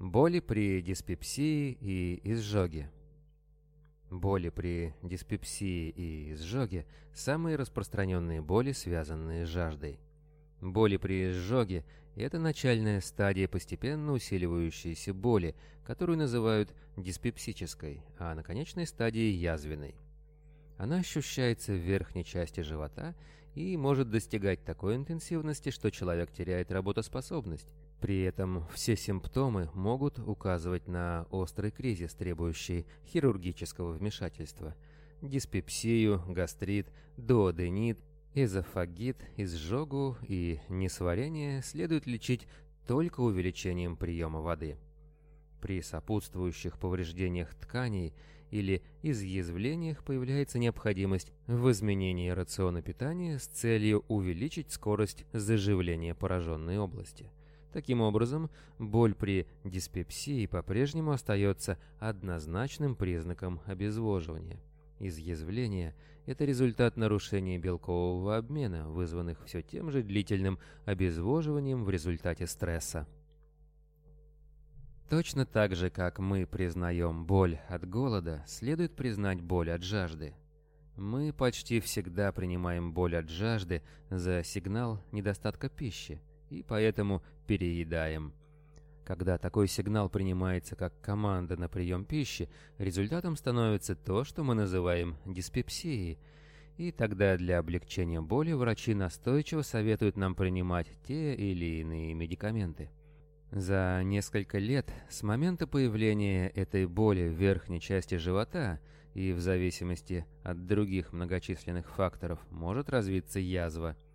Боли при диспепсии и изжоге. Боли при диспепсии и изжоге – самые распространенные боли, связанные с жаждой. Боли при изжоге – это начальная стадия постепенно усиливающейся боли, которую называют диспепсической, а на конечной стадии – язвенной. Она ощущается в верхней части живота и может достигать такой интенсивности, что человек теряет работоспособность. При этом все симптомы могут указывать на острый кризис, требующий хирургического вмешательства. Диспепсию, гастрит, дуоденит, эзофагит, изжогу и несварение следует лечить только увеличением приема воды. При сопутствующих повреждениях тканей или изъязвлениях появляется необходимость в изменении рациона питания с целью увеличить скорость заживления пораженной области. Таким образом, боль при диспепсии по-прежнему остается однозначным признаком обезвоживания. Изъязвление – это результат нарушения белкового обмена, вызванных все тем же длительным обезвоживанием в результате стресса. Точно так же, как мы признаем боль от голода, следует признать боль от жажды. Мы почти всегда принимаем боль от жажды за сигнал недостатка пищи, и поэтому переедаем. Когда такой сигнал принимается как команда на прием пищи, результатом становится то, что мы называем диспепсией, и тогда для облегчения боли врачи настойчиво советуют нам принимать те или иные медикаменты. За несколько лет с момента появления этой боли в верхней части живота и в зависимости от других многочисленных факторов может развиться язва –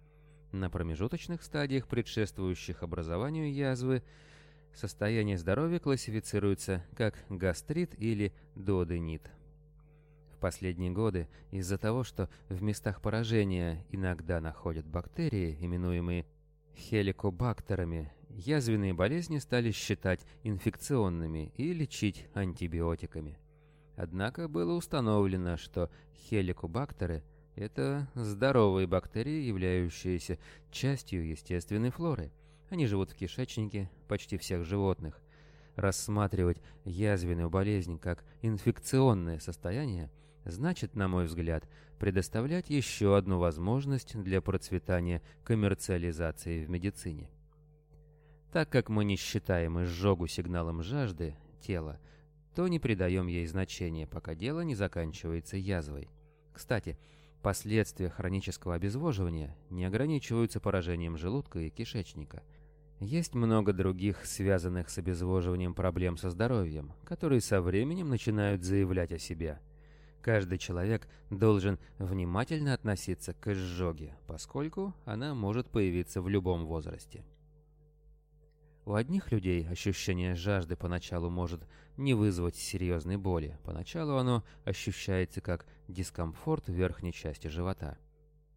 на промежуточных стадиях, предшествующих образованию язвы, состояние здоровья классифицируется как гастрит или доденит. В последние годы из-за того, что в местах поражения иногда находят бактерии, именуемые хеликобактерами, язвенные болезни стали считать инфекционными и лечить антибиотиками. Однако было установлено, что хеликобактеры – это здоровые бактерии, являющиеся частью естественной флоры. Они живут в кишечнике почти всех животных. Рассматривать язвенную болезнь как инфекционное состояние значит, на мой взгляд, предоставлять еще одну возможность для процветания коммерциализации в медицине. Так как мы не считаем изжогу сигналом жажды тела, то не придаем ей значения, пока дело не заканчивается язвой. Кстати, Последствия хронического обезвоживания не ограничиваются поражением желудка и кишечника. Есть много других, связанных с обезвоживанием проблем со здоровьем, которые со временем начинают заявлять о себе. Каждый человек должен внимательно относиться к изжоге, поскольку она может появиться в любом возрасте. У одних людей ощущение жажды поначалу может не вызвать серьезной боли. Поначалу оно ощущается как дискомфорт в верхней части живота.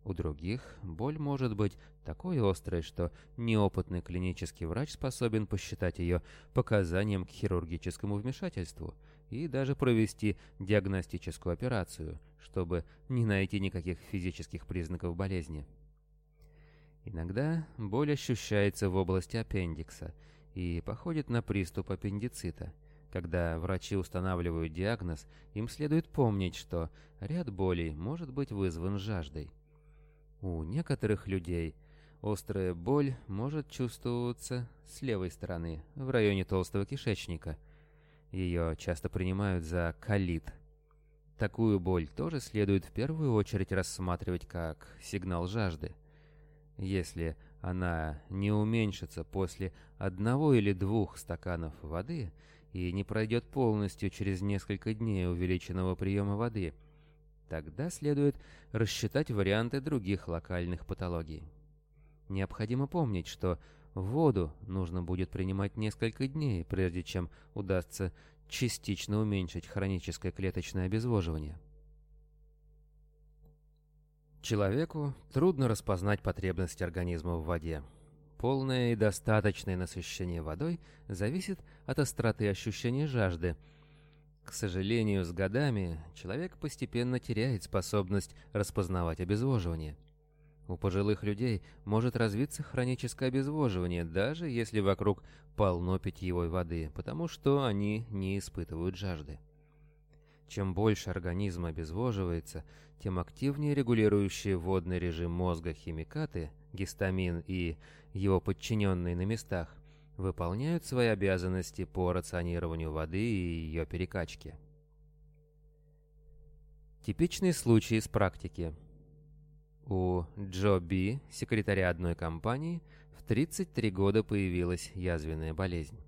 У других боль может быть такой острой, что неопытный клинический врач способен посчитать ее показанием к хирургическому вмешательству и даже провести диагностическую операцию, чтобы не найти никаких физических признаков болезни. Иногда боль ощущается в области аппендикса и походит на приступ аппендицита. Когда врачи устанавливают диагноз, им следует помнить, что ряд болей может быть вызван жаждой. У некоторых людей острая боль может чувствоваться с левой стороны, в районе толстого кишечника. Ее часто принимают за колит. Такую боль тоже следует в первую очередь рассматривать как сигнал жажды. Если она не уменьшится после одного или двух стаканов воды и не пройдет полностью через несколько дней увеличенного приема воды, тогда следует рассчитать варианты других локальных патологий. Необходимо помнить, что воду нужно будет принимать несколько дней, прежде чем удастся частично уменьшить хроническое клеточное обезвоживание. Человеку трудно распознать потребность организма в воде. Полное и достаточное насыщение водой зависит от остроты ощущения жажды. К сожалению, с годами человек постепенно теряет способность распознавать обезвоживание. У пожилых людей может развиться хроническое обезвоживание, даже если вокруг полно питьевой воды, потому что они не испытывают жажды. Чем больше организм обезвоживается, тем активнее регулирующие водный режим мозга химикаты, гистамин и его подчиненные на местах, выполняют свои обязанности по рационированию воды и ее перекачке. Типичный случай из практики. У Джо Би, секретаря одной компании, в 33 года появилась язвенная болезнь.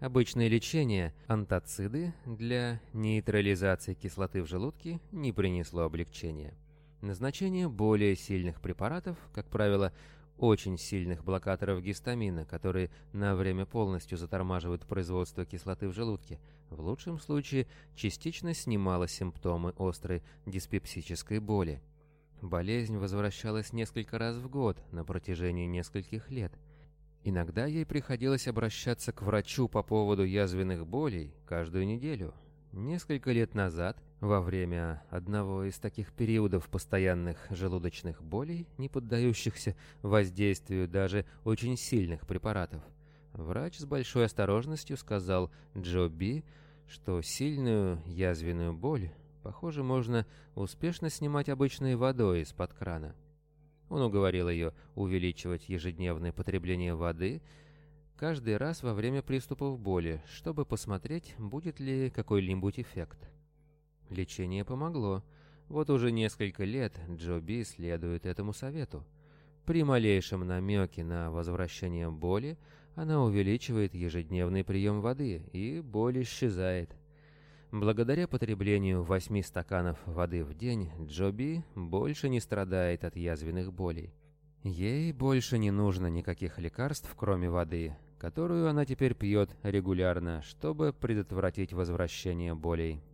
Обычное лечение, антациды для нейтрализации кислоты в желудке, не принесло облегчения. Назначение более сильных препаратов, как правило, очень сильных блокаторов гистамина, которые на время полностью затормаживают производство кислоты в желудке, в лучшем случае частично снимало симптомы острой диспепсической боли. Болезнь возвращалась несколько раз в год на протяжении нескольких лет – Иногда ей приходилось обращаться к врачу по поводу язвенных болей каждую неделю. Несколько лет назад, во время одного из таких периодов постоянных желудочных болей, не поддающихся воздействию даже очень сильных препаратов, врач с большой осторожностью сказал Джо Би, что сильную язвенную боль, похоже, можно успешно снимать обычной водой из-под крана. Он уговорил ее увеличивать ежедневное потребление воды каждый раз во время приступов боли, чтобы посмотреть, будет ли какой-нибудь эффект. Лечение помогло. Вот уже несколько лет Джоби следует этому совету. При малейшем намеке на возвращение боли она увеличивает ежедневный прием воды, и боль исчезает. Благодаря потреблению 8 стаканов воды в день, Джоби больше не страдает от язвенных болей. Ей больше не нужно никаких лекарств, кроме воды, которую она теперь пьет регулярно, чтобы предотвратить возвращение болей.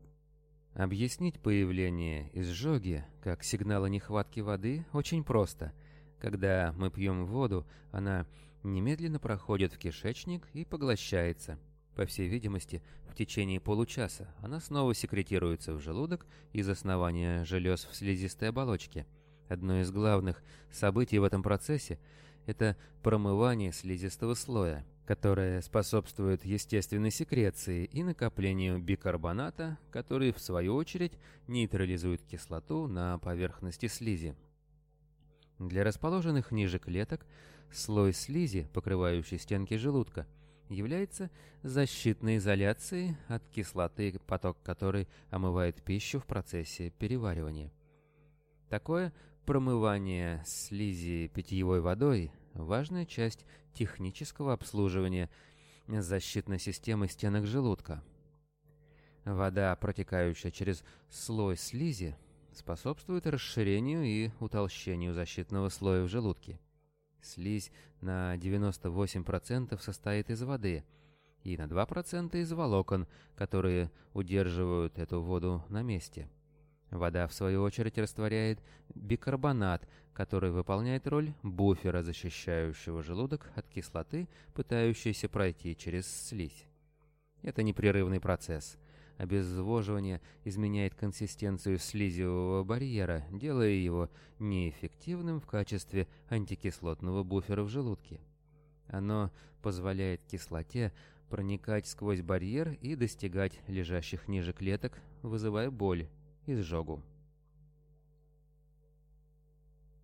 Объяснить появление изжоги как сигнала нехватки воды очень просто. Когда мы пьем воду, она немедленно проходит в кишечник и поглощается. По всей видимости, в течение получаса она снова секретируется в желудок из основания желез в слизистой оболочке. Одно из главных событий в этом процессе – это промывание слизистого слоя, которое способствует естественной секреции и накоплению бикарбоната, который, в свою очередь, нейтрализует кислоту на поверхности слизи. Для расположенных ниже клеток слой слизи, покрывающий стенки желудка – является защитной изоляцией от кислоты, поток которой омывает пищу в процессе переваривания. Такое промывание слизи питьевой водой – важная часть технического обслуживания защитной системы стенок желудка. Вода, протекающая через слой слизи, способствует расширению и утолщению защитного слоя в желудке. Слизь на 98% состоит из воды и на 2% из волокон, которые удерживают эту воду на месте. Вода, в свою очередь, растворяет бикарбонат, который выполняет роль буфера, защищающего желудок от кислоты, пытающейся пройти через слизь. Это непрерывный процесс. Обезвоживание изменяет консистенцию слизевого барьера, делая его неэффективным в качестве антикислотного буфера в желудке. Оно позволяет кислоте проникать сквозь барьер и достигать лежащих ниже клеток, вызывая боль, изжогу.